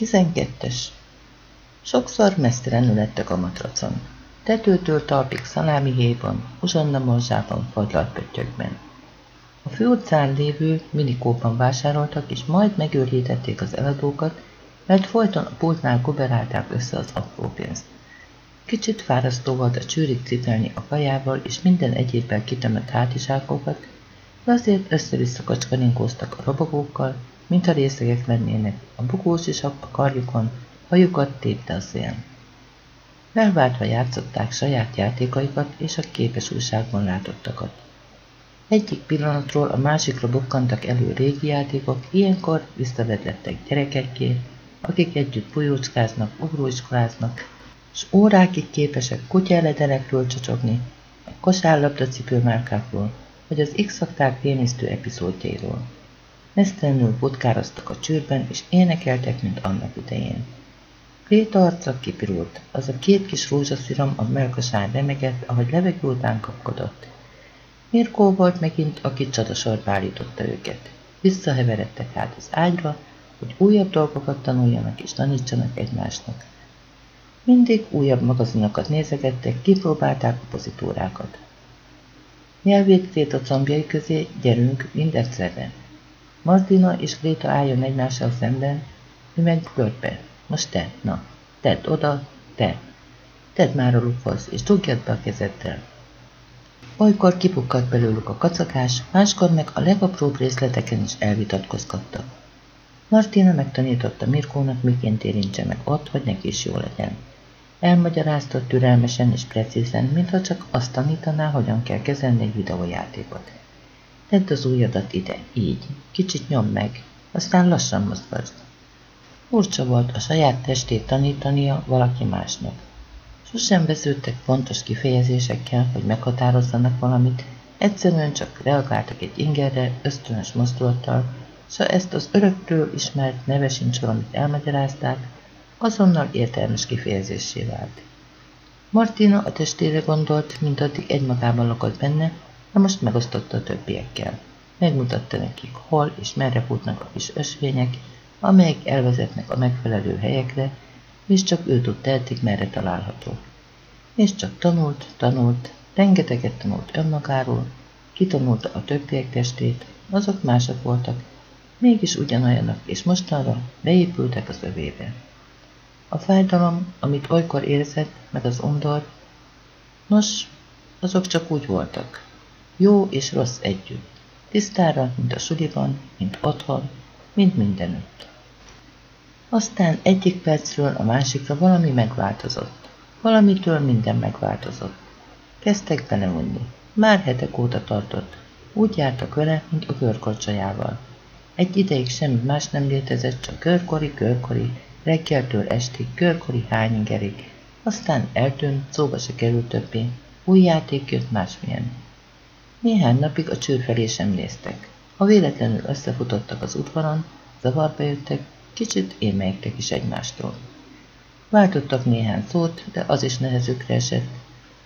12-es Sokszor mesztelenül lettek a matracon. Tetőtől talpig héjban, uzsonna morzsában, fagylalt pöttyökben. A főutcán lévő minikóban vásároltak, és majd megőrítették az eladókat, mert folyton a pultnál kuberálták össze az apró pénzt. Kicsit fárasztó volt a csőrig cipelni a kajával és minden egyébben kitömött hátizsákokat, de azért össze-vissza kacskaninkóztak a robogókkal, mint a részegek lennének, a bukós is a karjukon, hajukat tépte a szél. Felváltva játszották saját játékaikat és a képes újságban látottakat. Egyik pillanatról a másikra bukkantak elő régi játékok, ilyenkor visszavedlettek gyerekekké, akik együtt bujócskáznak, ugróiskoláznak, s órákig képesek kutyaeledelekről csacsogni, a kosárlabda cipőmárkákról, vagy az X-akták témisztő epizódjairól. Mesztelenül putkároztak a csőrben, és énekeltek, mint annak idején. Kréta arca kipirult, az a két kis rózsaszírom a melkasán remegett, ahogy levegő után kapkodott. Mirkó volt megint, aki csatasorba állította őket. Visszaheveredtek át az ágyra, hogy újabb dolgokat tanuljanak és tanítsanak egymásnak. Mindig újabb magazinokat nézegettek, kipróbálták a pozitúrákat. Nyelvét tét a combjai közé, gyerünk, mind egyszerre. Mazdina és Gréta álljon egymással szemben, ő meg görbe. Most te, na, tedd oda, te. Tedd már a lukhoz, és dugjad be a kezeddel. Olykor kipukkadt belőlük a kacakás, máskor meg a legapróbb részleteken is elvitatkozgattak. Martina megtanította Mirkónak, miként érintse meg ott, hogy neki is jó legyen. Elmagyarázta türelmesen és precízen, mintha csak azt tanítaná, hogyan kell kezelni egy videójátékot. Tedd az ujjadat ide, így, kicsit nyom meg, aztán lassan mozgasd. Furcsa volt a saját testét tanítania valaki másnak. Sosem veződtek fontos kifejezésekkel, hogy meghatározzanak valamit, egyszerűen csak reagáltak egy ingerre, ösztönös mozdulattal, s ha ezt az öröktől ismert neve sincs valamit elmagyarázták, azonnal értelmes kifejezésé vált. Martina a testére gondolt, mint addig egymagában lakott benne, de most megosztotta a többiekkel. Megmutatta nekik, hol és merre futnak a kis ösvények, amelyek elvezetnek a megfelelő helyekre, és csak ő tudta eddig merre található. És csak tanult, tanult, rengeteget tanult önmagáról, kitanulta a többiek testét, azok mások voltak, mégis ugyanolyanak, és mostanra beépültek az övébe. A fájdalom, amit olykor érzett, meg az undor, nos, azok csak úgy voltak. Jó és rossz együtt. Tisztára, mint a suliban, mint otthon, mint mindenütt. Aztán egyik percről a másikra valami megváltozott. Valamitől minden megváltozott. Kezdtek beleunni. Már hetek óta tartott. Úgy jártak vele, mint a körkorcsajával. Egy ideig semmi más nem létezett, csak körkori, körkori, reggeltől estig, körkori hányingerig. Aztán eltűnt, szóba se került többé. Új játék jött másmilyen. Néhány napig a csőr felé sem néztek. Ha véletlenül összefutottak az udvaron, zavarba jöttek, kicsit émelyektek is egymástól. Váltottak néhány szót, de az is nehezükre esett.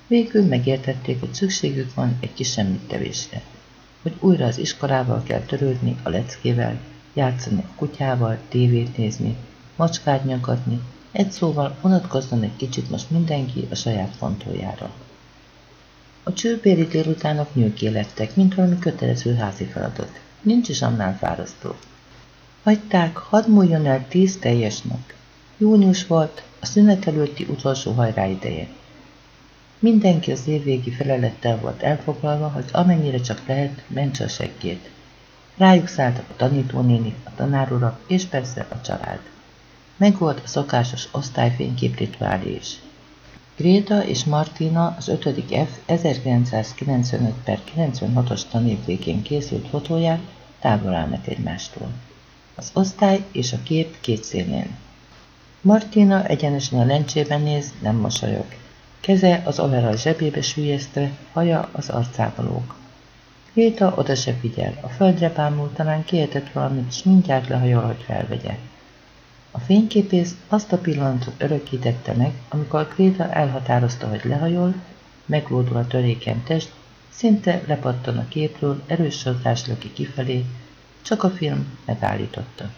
Végül megértették, hogy szükségük van egy kis semmittevésre. Hogy újra az iskolával kell törődni, a leckével, játszani a kutyával, tévét nézni, macskát nyakatni, egy szóval vonatkozzon egy kicsit most mindenki a saját fontójára. A csőbéri délutánok nyűké lettek, mint valami kötelező házi feladat. Nincs is annál fárasztó. Hagyták, hadd múljon el tíz teljes nap. Június volt, a szünet előtti utolsó hajrá ideje. Mindenki az évvégi felelettel volt elfoglalva, hogy amennyire csak lehet, mentse a seggét. Rájuk szálltak a tanítónénik, a tanárurak és persze a család. Megvolt a szokásos osztályfénykép rituálé is. Gréta és Martina az 5. F 1995 per 96-os tanév végén készült fotóját távol állnak egymástól. Az osztály és a kép két szélén. Martina egyenesen a lencsében néz, nem mosolyog. Keze az overall zsebébe sűjesztve, haja az arcába lóg. Gréta oda se figyel, a földre bámul, talán kihetett valamit, s mindjárt lehajol, hogy felvegye. A fényképész azt a pillanatot örökítette meg, amikor Kréta elhatározta, hogy lehajol, meglódul a törékeny test, szinte lepattan a képről, erős sodrás löki kifelé, csak a film megállította.